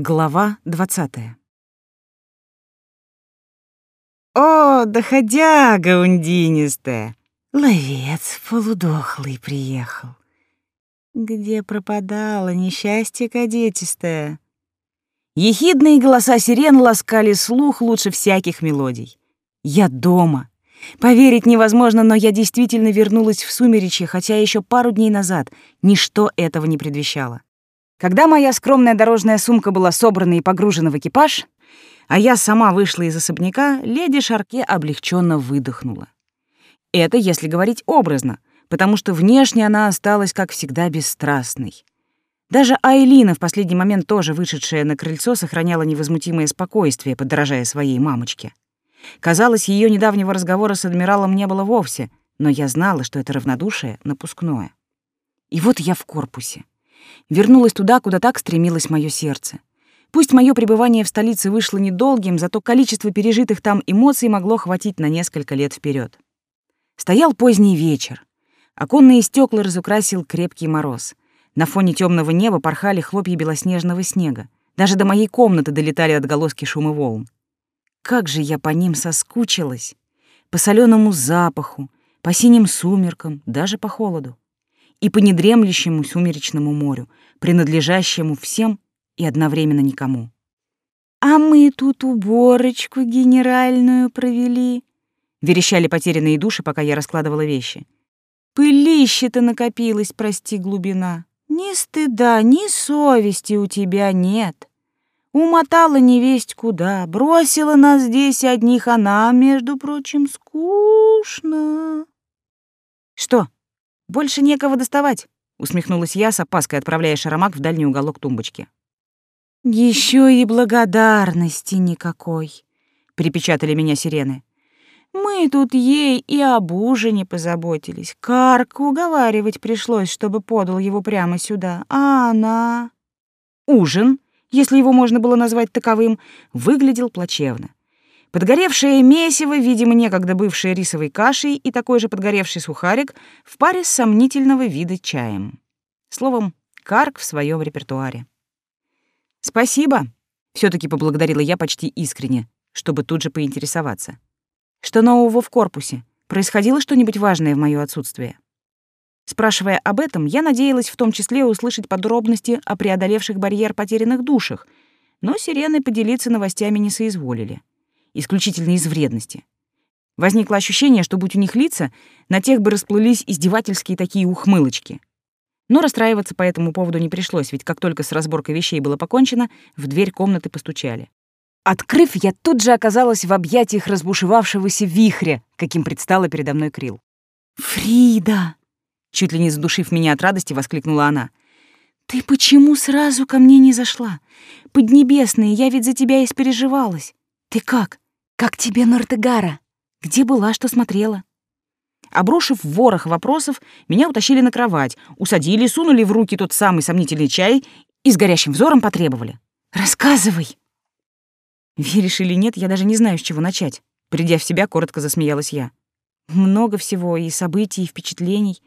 Глава двадцатая. «О, доходяга ундинистая! Ловец полудохлый приехал. Где пропадала несчастье кадетистое?» Ехидные голоса сирен ласкали слух лучше всяких мелодий. «Я дома!» Поверить невозможно, но я действительно вернулась в сумеречье, хотя еще пару дней назад ничто этого не предвещало. Когда моя скромная дорожная сумка была собрана и погружена в экипаж, а я сама вышла из особняка, леди Шарке облегченно выдохнула. Это если говорить образно, потому что внешне она осталась, как всегда, бесстрастной. Даже Айлина, в последний момент тоже вышедшая на крыльцо, сохраняла невозмутимое спокойствие, подражая своей мамочке. Казалось, ее недавнего разговора с адмиралом не было вовсе, но я знала, что это равнодушие напускное. И вот я в корпусе. Вернулась туда, куда так стремилось мое сердце. Пусть мое пребывание в столице вышло недолгим, зато количество пережитых там эмоций могло хватить на несколько лет вперед. Стоял поздний вечер. Оконные стекла разукрасил крепкий мороз. На фоне темного неба порхали хлопья белоснежного снега. Даже до моей комнаты долетали отголоски шума волн. Как же я по ним соскучилась! По соленому запаху, по синим сумеркам, даже по холоду и по недремлющему сумеречному морю, принадлежащему всем и одновременно никому. «А мы тут уборочку генеральную провели», — верещали потерянные души, пока я раскладывала вещи. «Пылище-то накопилось, прости, глубина. Ни стыда, ни совести у тебя нет. Умотала невесть куда, бросила нас здесь одних, а нам, между прочим, скучно». «Что, больше некого доставать, усмехнулась я с опаской, отправляя шаромак в дальний уголок тумбочки. Еще и благодарности никакой, припечатали меня сирены. Мы тут ей и об ужине позаботились. Карку уговаривать пришлось, чтобы подал его прямо сюда. А она... Ужин, если его можно было назвать таковым, выглядел плачевно. Подгоревшее месиво, видимо, некогда бывшее рисовой кашей и такой же подгоревший сухарик в паре с сомнительного вида чаем. Словом, карк в своем репертуаре. «Спасибо», — все таки поблагодарила я почти искренне, чтобы тут же поинтересоваться. «Что нового в корпусе? Происходило что-нибудь важное в моё отсутствие?» Спрашивая об этом, я надеялась в том числе услышать подробности о преодолевших барьер потерянных душах, но сирены поделиться новостями не соизволили исключительно из вредности. Возникло ощущение, что, будь у них лица, на тех бы расплылись издевательские такие ухмылочки. Но расстраиваться по этому поводу не пришлось, ведь как только с разборкой вещей было покончено, в дверь комнаты постучали. Открыв, я тут же оказалась в объятиях разбушевавшегося вихря, каким предстала передо мной Крил. «Фрида!» Чуть ли не задушив меня от радости, воскликнула она. «Ты почему сразу ко мне не зашла? Поднебесные, я ведь за тебя испереживалась. Ты как? Как тебе Нортегара? Где была, что смотрела? Обрушив ворох вопросов, меня утащили на кровать, усадили, сунули в руки тот самый сомнительный чай и с горящим взором потребовали. «Рассказывай!» Веришь или нет, я даже не знаю, с чего начать. Придя в себя, коротко засмеялась я. Много всего, и событий, и впечатлений.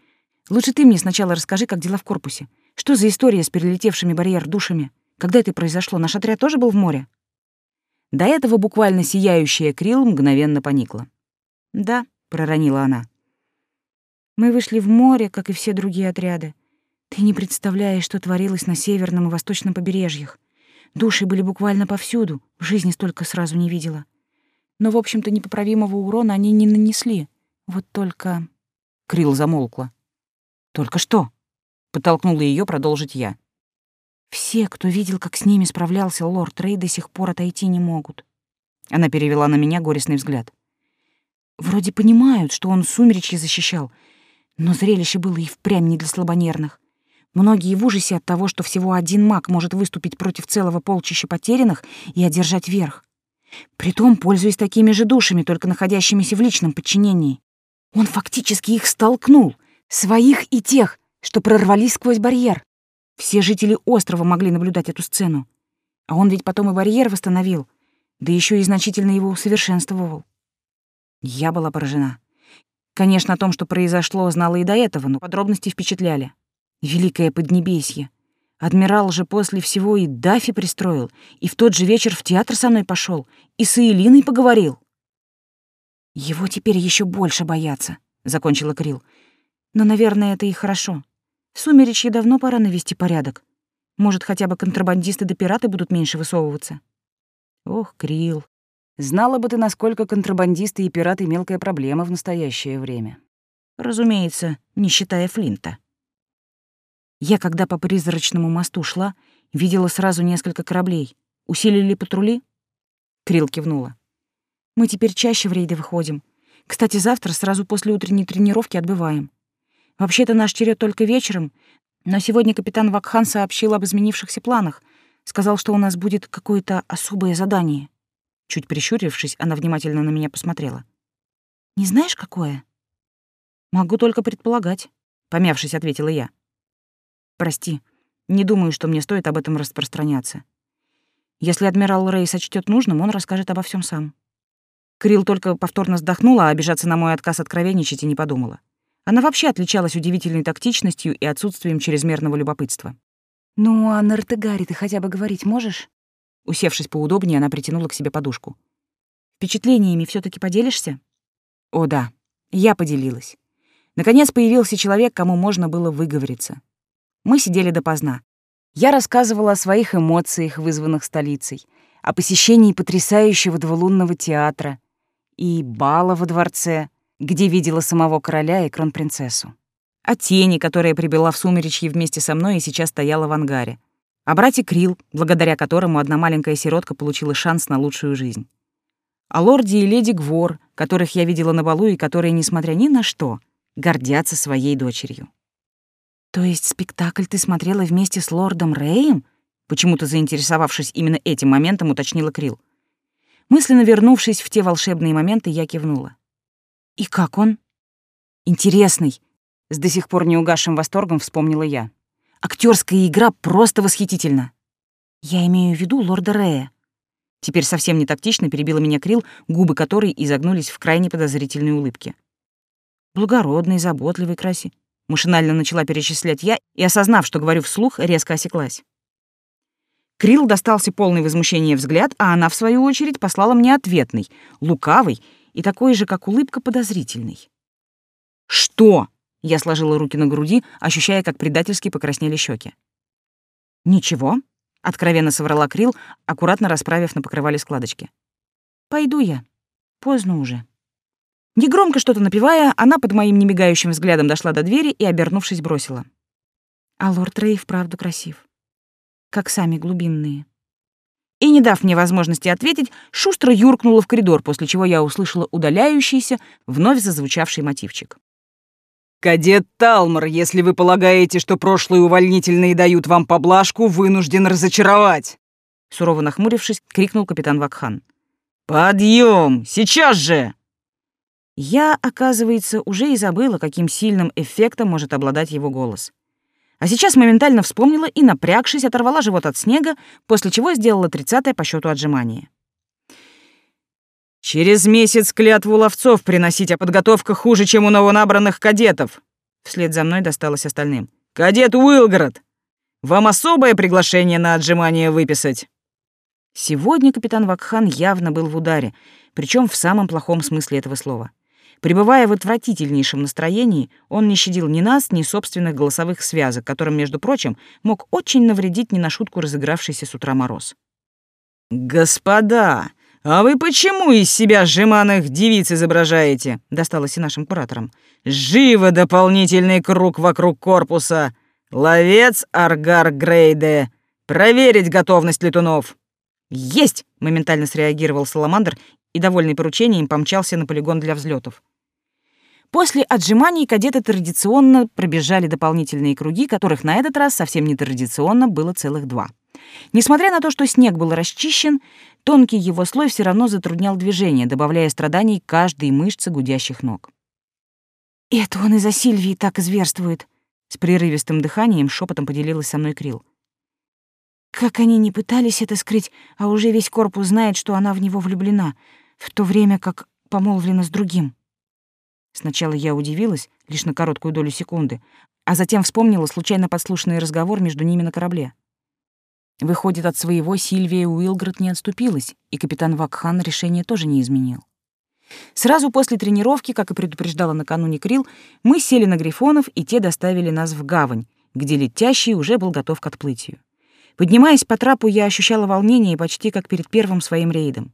Лучше ты мне сначала расскажи, как дела в корпусе. Что за история с перелетевшими барьер душами? Когда это произошло? Наш отряд тоже был в море? До этого буквально сияющая Крил мгновенно поникла. «Да», — проронила она. «Мы вышли в море, как и все другие отряды. Ты не представляешь, что творилось на северном и восточном побережьях. Души были буквально повсюду, в жизни столько сразу не видела. Но, в общем-то, непоправимого урона они не нанесли. Вот только...» Крил замолкла. «Только что?» — подтолкнула ее продолжить я. Все, кто видел, как с ними справлялся лорд Рей, до сих пор отойти не могут. Она перевела на меня горестный взгляд. Вроде понимают, что он сумеречье защищал, но зрелище было и впрямь не для слабонервных. Многие в ужасе от того, что всего один маг может выступить против целого полчища потерянных и одержать верх. Притом, пользуясь такими же душами, только находящимися в личном подчинении. Он фактически их столкнул, своих и тех, что прорвались сквозь барьер. Все жители острова могли наблюдать эту сцену. А он ведь потом и барьер восстановил, да еще и значительно его усовершенствовал. Я была поражена. Конечно, о том, что произошло, знала и до этого, но подробности впечатляли. Великое Поднебесье. Адмирал же после всего и Дафи пристроил, и в тот же вечер в театр со мной пошел, и с Элиной поговорил. Его теперь еще больше боятся, закончила Крил. Но, наверное, это и хорошо. Сумеречье давно пора навести порядок. Может, хотя бы контрабандисты да пираты будут меньше высовываться. Ох, Крил, знала бы ты, насколько контрабандисты и пираты мелкая проблема в настоящее время. Разумеется, не считая Флинта. Я, когда по призрачному мосту шла, видела сразу несколько кораблей. Усилили патрули? Крил кивнула. Мы теперь чаще в рейды выходим. Кстати, завтра сразу после утренней тренировки отбываем. Вообще-то наш черед только вечером, но сегодня капитан Вакхан сообщил об изменившихся планах. Сказал, что у нас будет какое-то особое задание. Чуть прищурившись, она внимательно на меня посмотрела. «Не знаешь, какое?» «Могу только предполагать», — помявшись, ответила я. Прости, не думаю, что мне стоит об этом распространяться. Если адмирал Рей сочтет нужным, он расскажет обо всем сам. Крил только повторно вздохнула, а обижаться на мой отказ откровенничать и не подумала. Она вообще отличалась удивительной тактичностью и отсутствием чрезмерного любопытства. «Ну, а на Ртегаре ты хотя бы говорить можешь?» Усевшись поудобнее, она притянула к себе подушку. «Впечатлениями все таки поделишься?» «О, да, я поделилась. Наконец появился человек, кому можно было выговориться. Мы сидели допоздна. Я рассказывала о своих эмоциях, вызванных столицей, о посещении потрясающего двулунного театра и бала во дворце, где видела самого короля и кронпринцессу. О тени, которая прибыла в сумеречье вместе со мной и сейчас стояла в ангаре. О брате Крил, благодаря которому одна маленькая сиротка получила шанс на лучшую жизнь. О лорде и леди Гвор, которых я видела на балу и которые, несмотря ни на что, гордятся своей дочерью. «То есть спектакль ты смотрела вместе с лордом Рэем?» Почему-то заинтересовавшись именно этим моментом, уточнила Крил. Мысленно вернувшись в те волшебные моменты, я кивнула. «И как он?» «Интересный», — с до сих пор неугасшим восторгом вспомнила я. Актерская игра просто восхитительна». «Я имею в виду лорда Рэя». Теперь совсем не тактично перебила меня Крил, губы которой изогнулись в крайне подозрительной улыбке. Благородный, заботливый, красивый. Машинально начала перечислять я и, осознав, что говорю вслух, резко осеклась. Крил достался полный возмущения взгляд, а она, в свою очередь, послала мне ответный, лукавый и такой же, как улыбка, подозрительный. «Что?» — я сложила руки на груди, ощущая, как предательски покраснели щеки. «Ничего», — откровенно соврала Крил, аккуратно расправив на покрывале складочки. «Пойду я. Поздно уже». Негромко что-то напевая, она под моим немигающим взглядом дошла до двери и, обернувшись, бросила. А лорд Рэй вправду красив. Как сами глубинные. И, не дав мне возможности ответить, шустро юркнула в коридор, после чего я услышала удаляющийся, вновь зазвучавший мотивчик. «Кадет Талмор, если вы полагаете, что прошлые увольнительные дают вам поблажку, вынужден разочаровать!» Сурово нахмурившись, крикнул капитан Вакхан. «Подъем! Сейчас же!» Я, оказывается, уже и забыла, каким сильным эффектом может обладать его голос. А сейчас моментально вспомнила и, напрягшись, оторвала живот от снега, после чего сделала тридцатое по счету отжимание. «Через месяц клятву ловцов приносить, а подготовка хуже, чем у новонабранных кадетов!» Вслед за мной досталось остальным. «Кадет Уилгород! Вам особое приглашение на отжимание выписать!» Сегодня капитан Вакхан явно был в ударе, причем в самом плохом смысле этого слова. Пребывая в отвратительнейшем настроении, он не щадил ни нас, ни собственных голосовых связок, которым, между прочим, мог очень навредить не на шутку разыгравшийся с утра мороз. «Господа, а вы почему из себя сжиманных девиц изображаете?» — досталось и нашим кураторам. «Живо дополнительный круг вокруг корпуса! Ловец Аргар Грейде! Проверить готовность летунов!» «Есть!» — моментально среагировал Саламандр и, довольный поручением, помчался на полигон для взлетов. После отжиманий кадеты традиционно пробежали дополнительные круги, которых на этот раз совсем нетрадиционно было целых два. Несмотря на то, что снег был расчищен, тонкий его слой все равно затруднял движение, добавляя страданий каждой мышце гудящих ног. «Это он из-за Сильвии так зверствует», — с прерывистым дыханием шепотом поделилась со мной Крил. Как они не пытались это скрыть, а уже весь корпус знает, что она в него влюблена, в то время как помолвлена с другим. Сначала я удивилась, лишь на короткую долю секунды, А затем вспомнила случайно подслушанный разговор между ними на корабле. Выходит, от своего Сильвия Уилград не отступилась, и капитан Вакхан решение тоже не изменил. Сразу после тренировки, как и предупреждала накануне Крил, мы сели на грифонов, и те доставили нас в гавань, где летящий уже был готов к отплытию. Поднимаясь по трапу, я ощущала волнение почти как перед первым своим рейдом.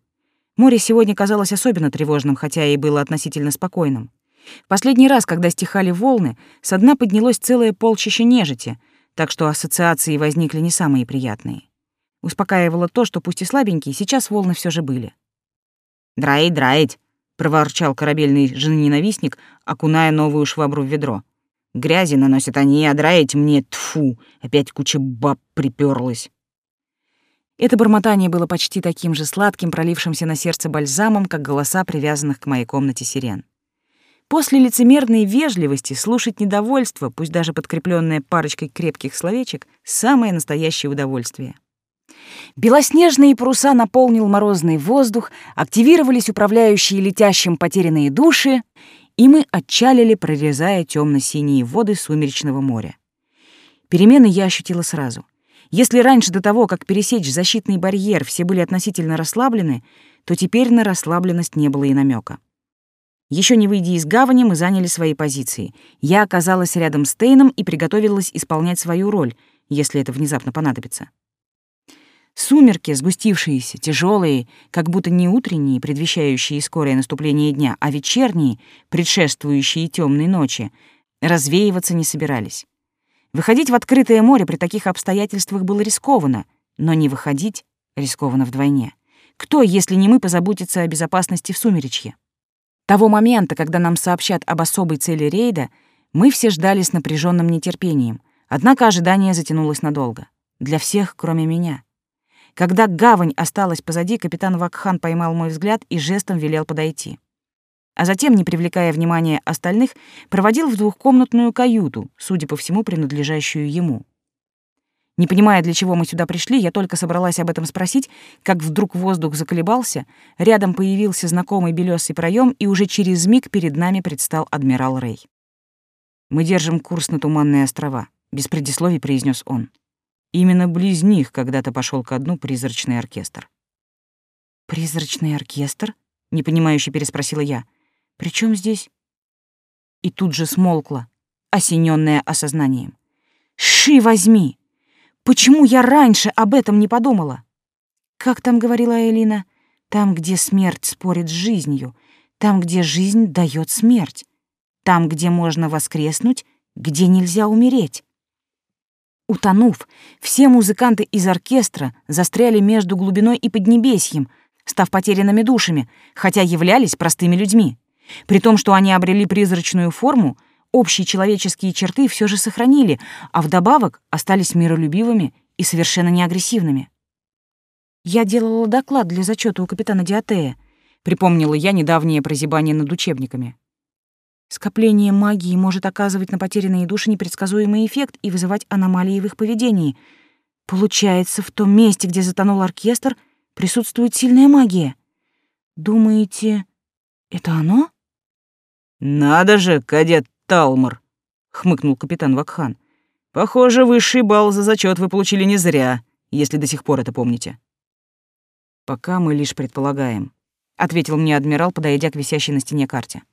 Море сегодня казалось особенно тревожным, хотя и было относительно спокойным. Последний раз, когда стихали волны, со дна поднялось целое полчище нежити, так что ассоциации возникли не самые приятные. Успокаивало то, что пусть и слабенькие, сейчас волны все же были. «Драить, драить!» — проворчал корабельный женоненавистник, окуная новую швабру в ведро. Грязи наносят они, а драить мне, тфу, опять куча баб приперлась. Это бормотание было почти таким же сладким, пролившимся на сердце бальзамом, как голоса привязанных к моей комнате сирен. После лицемерной вежливости слушать недовольство, пусть даже подкрепленное парочкой крепких словечек, самое настоящее удовольствие. Белоснежные паруса наполнил морозный воздух, активировались управляющие летящим потерянные души, и мы отчалили, прорезая темно-синие воды сумеречного моря. Перемены я ощутила сразу. Если раньше до того, как пересечь защитный барьер, все были относительно расслаблены, то теперь на расслабленность не было и намека. Еще не выйдя из гавани, мы заняли свои позиции. Я оказалась рядом с Тейном и приготовилась исполнять свою роль, если это внезапно понадобится. Сумерки, сгустившиеся, тяжелые, как будто не утренние, предвещающие скорое наступление дня, а вечерние, предшествующие темной ночи, развеиваться не собирались. Выходить в открытое море при таких обстоятельствах было рискованно, но не выходить рискованно вдвойне. Кто, если не мы, позаботится о безопасности в сумеречье? Того момента, когда нам сообщат об особой цели рейда, мы все ждали с напряженным нетерпением, однако ожидание затянулось надолго. Для всех, кроме меня — когда гавань осталась позади, капитан Вакхан поймал мой взгляд и жестом велел подойти. А затем, не привлекая внимания остальных, проводил в двухкомнатную каюту, судя по всему, принадлежащую ему. Не понимая, для чего мы сюда пришли, я только собралась об этом спросить, как вдруг воздух заколебался, рядом появился знакомый белесый проем, и уже через миг перед нами предстал адмирал Рэй. «Мы держим курс на Туманные острова», — без предисловий произнес он. Именно близ них когда-то пошел ко дну призрачный оркестр. «Призрачный оркестр?» — непонимающе переспросила я. «При чем здесь?» И тут же смолкла, осененная осознанием. «Ши возьми! Почему я раньше об этом не подумала?» «Как там говорила Элина? Там, где смерть спорит с жизнью, там, где жизнь дает смерть, там, где можно воскреснуть, где нельзя умереть». Утонув, все музыканты из оркестра застряли между глубиной и поднебесьем, став потерянными душами, хотя являлись простыми людьми. При том, что они обрели призрачную форму, общие человеческие черты все же сохранили, а вдобавок остались миролюбивыми и совершенно неагрессивными. «Я делала доклад для зачета у капитана Диатея», — припомнила я недавнее прозябание над учебниками. Скопление магии может оказывать на потерянные души непредсказуемый эффект и вызывать аномалии в их поведении. Получается, в том месте, где затонул оркестр, присутствует сильная магия. Думаете, это оно? Надо же, кадет Талмор, хмыкнул капитан Вакхан. Похоже, высший балл за зачет вы получили не зря, если до сих пор это помните. Пока мы лишь предполагаем, ответил мне адмирал, подойдя к висящей на стене карте.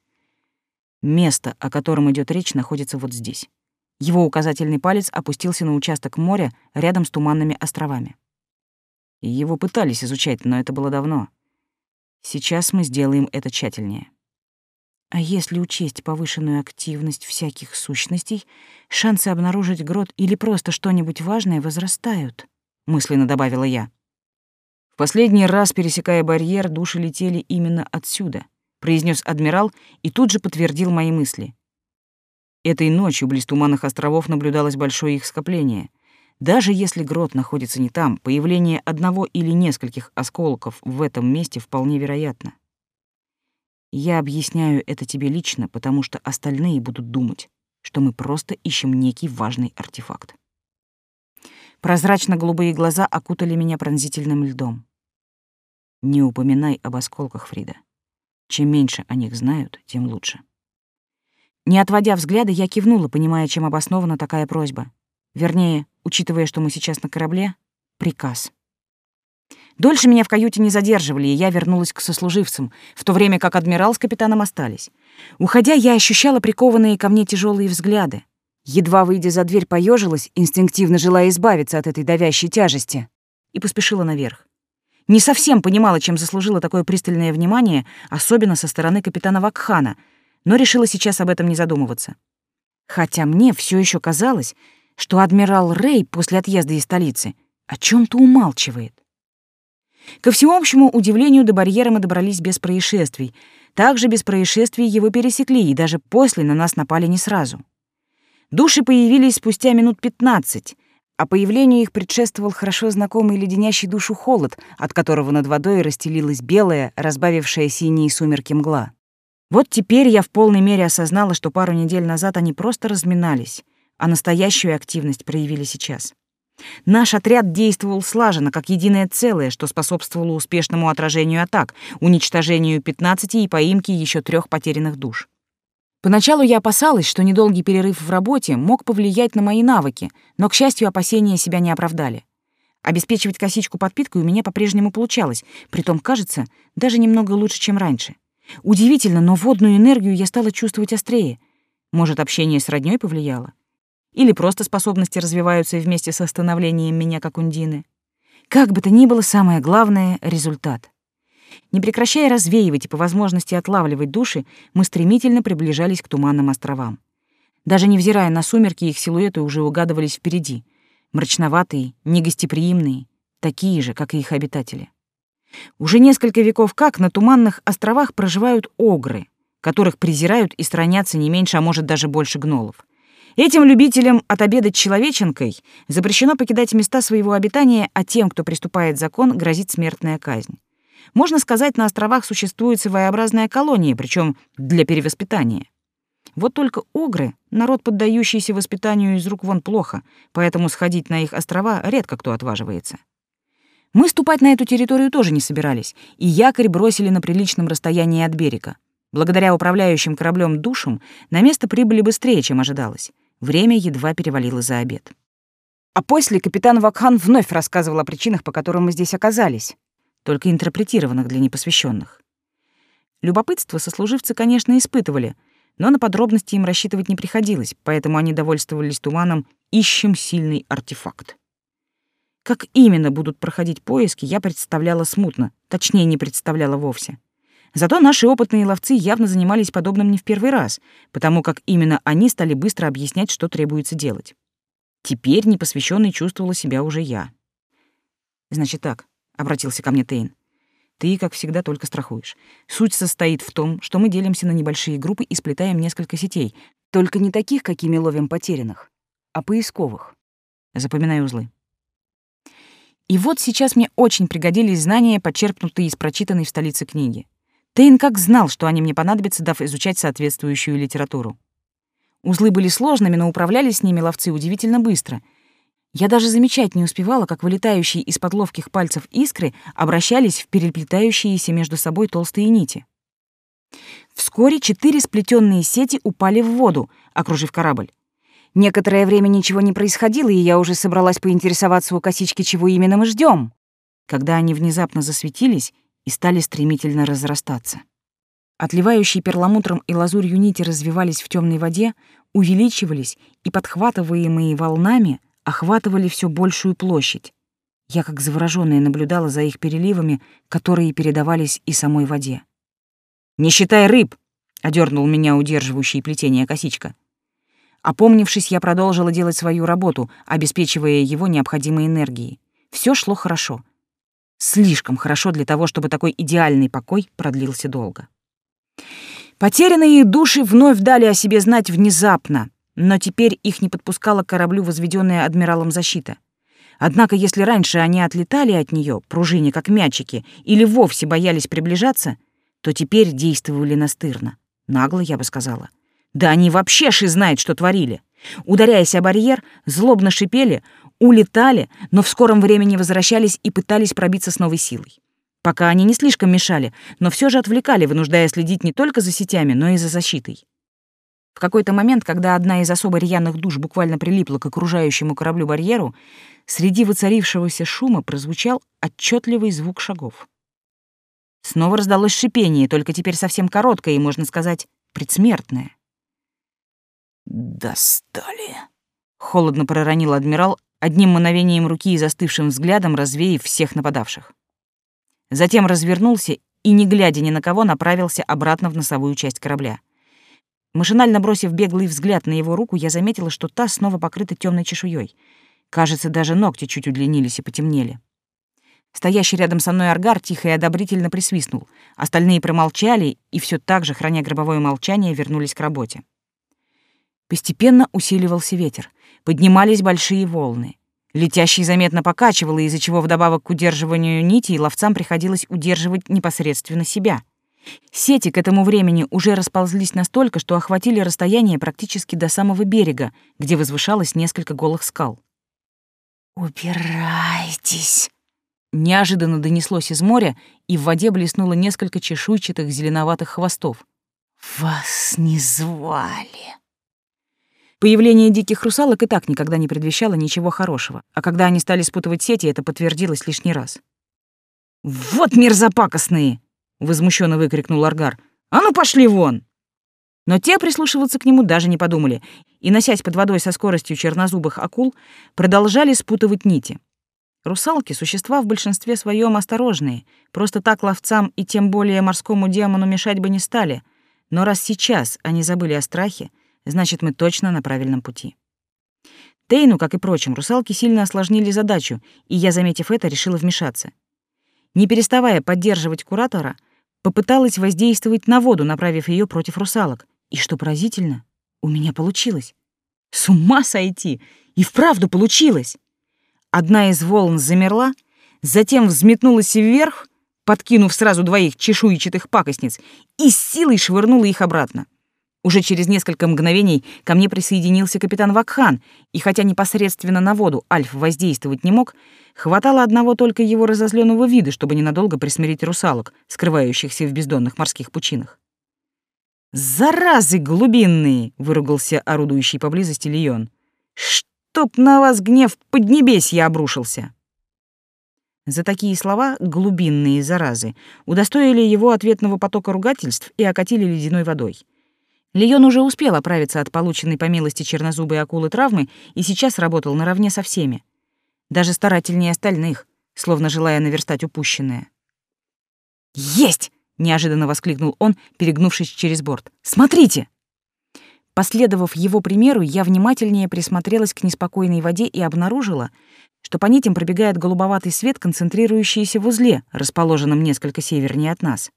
Место, о котором идет речь, находится вот здесь. Его указательный палец опустился на участок моря рядом с туманными островами. Его пытались изучать, но это было давно. Сейчас мы сделаем это тщательнее. А если учесть повышенную активность всяких сущностей, шансы обнаружить грот или просто что-нибудь важное возрастают, мысленно добавила я. В последний раз, пересекая барьер, души летели именно отсюда — произнес адмирал и тут же подтвердил мои мысли. Этой ночью близ Туманных островов наблюдалось большое их скопление. Даже если грот находится не там, появление одного или нескольких осколков в этом месте вполне вероятно. Я объясняю это тебе лично, потому что остальные будут думать, что мы просто ищем некий важный артефакт. Прозрачно-голубые глаза окутали меня пронзительным льдом. Не упоминай об осколках, Фрида. Чем меньше о них знают, тем лучше. Не отводя взгляда, я кивнула, понимая, чем обоснована такая просьба. Вернее, учитывая, что мы сейчас на корабле, приказ. Дольше меня в каюте не задерживали, и я вернулась к сослуживцам, в то время как адмирал с капитаном остались. Уходя, я ощущала прикованные ко мне тяжелые взгляды. Едва выйдя за дверь, поежилась, инстинктивно желая избавиться от этой давящей тяжести, и поспешила наверх. Не совсем понимала, чем заслужила такое пристальное внимание, особенно со стороны капитана Вакхана, но решила сейчас об этом не задумываться. Хотя мне все еще казалось, что адмирал Рэй после отъезда из столицы о чем то умалчивает. Ко всеобщему удивлению до барьера мы добрались без происшествий. Также без происшествий его пересекли, и даже после на нас напали не сразу. Души появились спустя минут пятнадцать, а появлению их предшествовал хорошо знакомый леденящий душу холод, от которого над водой расстелилась белая, разбавившая синие сумерки мгла. Вот теперь я в полной мере осознала, что пару недель назад они просто разминались, а настоящую активность проявили сейчас. Наш отряд действовал слаженно, как единое целое, что способствовало успешному отражению атак, уничтожению 15 и поимке еще трех потерянных душ. Поначалу я опасалась, что недолгий перерыв в работе мог повлиять на мои навыки, но, к счастью, опасения себя не оправдали. Обеспечивать косичку подпиткой у меня по-прежнему получалось, притом, кажется, даже немного лучше, чем раньше. Удивительно, но водную энергию я стала чувствовать острее. Может, общение с роднёй повлияло? Или просто способности развиваются вместе со становлением меня как Ундины. Как бы то ни было, самое главное — результат. Не прекращая развеивать и по возможности отлавливать души, мы стремительно приближались к туманным островам. Даже невзирая на сумерки, их силуэты уже угадывались впереди. Мрачноватые, негостеприимные, такие же, как и их обитатели. Уже несколько веков как на туманных островах проживают огры, которых презирают и странятся не меньше, а может даже больше гнолов. Этим любителям отобедать человеченкой запрещено покидать места своего обитания, а тем, кто приступает закон, грозит смертная казнь. Можно сказать, на островах существует своеобразная колония, причем для перевоспитания. Вот только огры — народ, поддающийся воспитанию из рук вон плохо, поэтому сходить на их острова редко кто отваживается. Мы ступать на эту территорию тоже не собирались, и якорь бросили на приличном расстоянии от берега. Благодаря управляющим кораблем душам на место прибыли быстрее, чем ожидалось. Время едва перевалило за обед. А после капитан Вакхан вновь рассказывал о причинах, по которым мы здесь оказались, только интерпретированных для непосвященных. Любопытство сослуживцы, конечно, испытывали, но на подробности им рассчитывать не приходилось, поэтому они довольствовались туманом «ищем сильный артефакт». Как именно будут проходить поиски, я представляла смутно, точнее, не представляла вовсе. Зато наши опытные ловцы явно занимались подобным не в первый раз, потому как именно они стали быстро объяснять, что требуется делать. Теперь непосвященный чувствовала себя уже я. «Значит так», — обратился ко мне Тейн. «Ты, как всегда, только страхуешь. Суть состоит в том, что мы делимся на небольшие группы и сплетаем несколько сетей, только не таких, какими ловим потерянных, а поисковых. Запоминай узлы». И вот сейчас мне очень пригодились знания, почерпнутые из прочитанной в столице книги. Тейн как знал, что они мне понадобятся, дав изучать соответствующую литературу. Узлы были сложными, но управлялись с ними ловцы удивительно быстро. Я даже замечать не успевала, как вылетающие из-под ловких пальцев искры обращались в переплетающиеся между собой толстые нити. Вскоре четыре сплетенные сети упали в воду, окружив корабль. Некоторое время ничего не происходило, и я уже собралась поинтересоваться у косички, чего именно мы ждем. Когда они внезапно засветились, и стали стремительно разрастаться. Отливающие перламутром и лазурью нити развивались в темной воде, увеличивались и, подхватываемые волнами, охватывали все большую площадь. Я, как заворожённая, наблюдала за их переливами, которые передавались и самой воде. «Не считай рыб!» — одернул меня удерживающий плетение косичка. Опомнившись, я продолжила делать свою работу, обеспечивая его необходимой энергией. Все шло хорошо — Слишком хорошо для того, чтобы такой идеальный покой продлился долго. Потерянные души вновь дали о себе знать внезапно, но теперь их не подпускала к кораблю возведенная адмиралом защита. Однако если раньше они отлетали от нее, пружине как мячики, или вовсе боялись приближаться, то теперь действовали настырно. Нагло, я бы сказала. Да они вообще ши знают, что творили. Ударяясь о барьер, злобно шипели, улетали, но в скором времени возвращались и пытались пробиться с новой силой. Пока они не слишком мешали, но все же отвлекали, вынуждая следить не только за сетями, но и за защитой. В какой-то момент, когда одна из особо рьяных душ буквально прилипла к окружающему кораблю-барьеру, среди воцарившегося шума прозвучал отчетливый звук шагов. Снова раздалось шипение, только теперь совсем короткое и, можно сказать, предсмертное. «Достали!» — холодно проронил адмирал, одним мановением руки и застывшим взглядом развеяв всех нападавших. Затем развернулся и, не глядя ни на кого, направился обратно в носовую часть корабля. Машинально бросив беглый взгляд на его руку, я заметила, что та снова покрыта темной чешуей. Кажется, даже ногти чуть удлинились и потемнели. Стоящий рядом со мной Аргар тихо и одобрительно присвистнул. Остальные промолчали и все так же, храня гробовое молчание, вернулись к работе. Постепенно усиливался ветер. Поднимались большие волны. Летящий заметно покачивало, из-за чего вдобавок к удерживанию нитей ловцам приходилось удерживать непосредственно себя — Сети к этому времени уже расползлись настолько, что охватили расстояние практически до самого берега, где возвышалось несколько голых скал. «Убирайтесь!» Неожиданно донеслось из моря, и в воде блеснуло несколько чешуйчатых зеленоватых хвостов. «Вас не звали!» Появление диких русалок и так никогда не предвещало ничего хорошего, а когда они стали спутывать сети, это подтвердилось лишний раз. «Вот мерзопакостные!» возмущенно выкрикнул Аргар. А ну пошли вон! Но те прислушиваться к нему даже не подумали, и, носясь под водой со скоростью чернозубых акул, продолжали спутывать нити. Русалки — существа в большинстве своем осторожные, просто так ловцам и тем более морскому демону мешать бы не стали, но раз сейчас они забыли о страхе, значит, мы точно на правильном пути. Тейну, как и прочим, русалки сильно осложнили задачу, и я, заметив это, решила вмешаться. Не переставая поддерживать куратора, попыталась воздействовать на воду, направив ее против русалок. И что поразительно, у меня получилось. С ума сойти! И вправду получилось! Одна из волн замерла, затем взметнулась вверх, подкинув сразу двоих чешуйчатых пакостниц, и с силой швырнула их обратно. Уже через несколько мгновений ко мне присоединился капитан Вакхан, и хотя непосредственно на воду Альф воздействовать не мог, хватало одного только его разозленного вида, чтобы ненадолго присмирить русалок, скрывающихся в бездонных морских пучинах. «Заразы глубинные!» — выругался орудующий поблизости Леон. «Чтоб на вас гнев поднебесья обрушился!» За такие слова «глубинные заразы» удостоили его ответного потока ругательств и окатили ледяной водой. Леон уже успел оправиться от полученной по милости чернозубой акулы травмы и сейчас работал наравне со всеми. Даже старательнее остальных, словно желая наверстать упущенное. «Есть!» — неожиданно воскликнул он, перегнувшись через борт. «Смотрите!» Последовав его примеру, я внимательнее присмотрелась к неспокойной воде и обнаружила, что по нитям пробегает голубоватый свет, концентрирующийся в узле, расположенном несколько севернее от нас.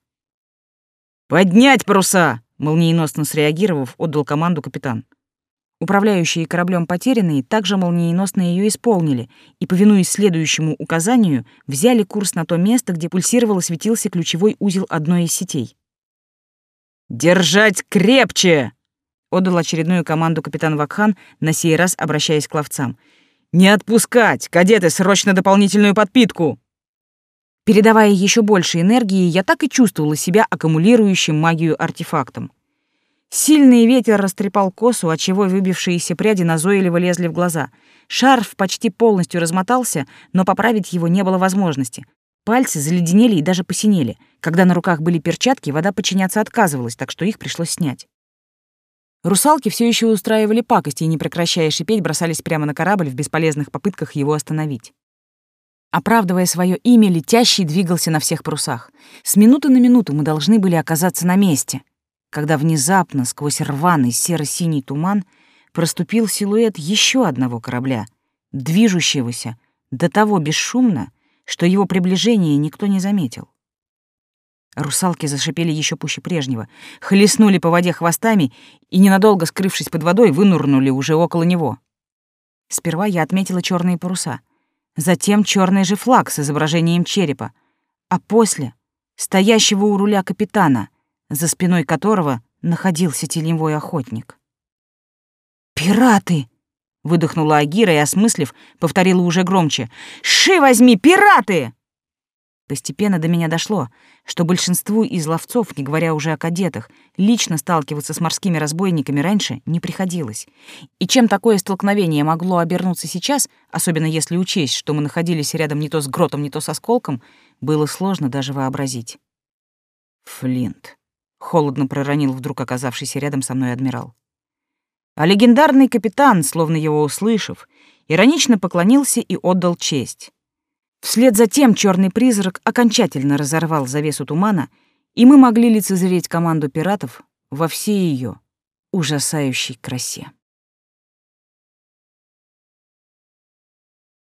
«Поднять паруса!» Молниеносно среагировав, отдал команду капитан. Управляющие кораблем потерянные также молниеносно ее исполнили и, повинуясь следующему указанию, взяли курс на то место, где пульсировал и светился ключевой узел одной из сетей. «Держать крепче!» — отдал очередную команду капитан Вакхан, на сей раз обращаясь к ловцам. «Не отпускать! Кадеты, срочно дополнительную подпитку!» Передавая еще больше энергии, я так и чувствовала себя аккумулирующим магию артефактом. Сильный ветер растрепал косу, отчего выбившиеся пряди назойливо лезли в глаза. Шарф почти полностью размотался, но поправить его не было возможности. Пальцы заледенели и даже посинели. Когда на руках были перчатки, вода подчиняться отказывалась, так что их пришлось снять. Русалки все еще устраивали пакости и, не прекращая шипеть, бросались прямо на корабль в бесполезных попытках его остановить. Оправдывая свое имя, летящий двигался на всех парусах. С минуты на минуту мы должны были оказаться на месте, когда внезапно сквозь рваный серо-синий туман проступил силуэт еще одного корабля, движущегося до того бесшумно, что его приближение никто не заметил. Русалки зашипели еще пуще прежнего, хлестнули по воде хвостами и, ненадолго скрывшись под водой, вынурнули уже около него. Сперва я отметила черные паруса — затем черный же флаг с изображением черепа, а после — стоящего у руля капитана, за спиной которого находился теневой охотник. «Пираты!» — выдохнула Агира и, осмыслив, повторила уже громче. «Ши возьми, пираты!» Постепенно до меня дошло, что большинству из ловцов, не говоря уже о кадетах, лично сталкиваться с морскими разбойниками раньше не приходилось. И чем такое столкновение могло обернуться сейчас, особенно если учесть, что мы находились рядом не то с гротом, не то с осколком, было сложно даже вообразить. «Флинт», — холодно проронил вдруг оказавшийся рядом со мной адмирал. А легендарный капитан, словно его услышав, иронично поклонился и отдал честь. Вслед за тем черный призрак окончательно разорвал завесу тумана, и мы могли лицезреть команду пиратов во всей ее ужасающей красе.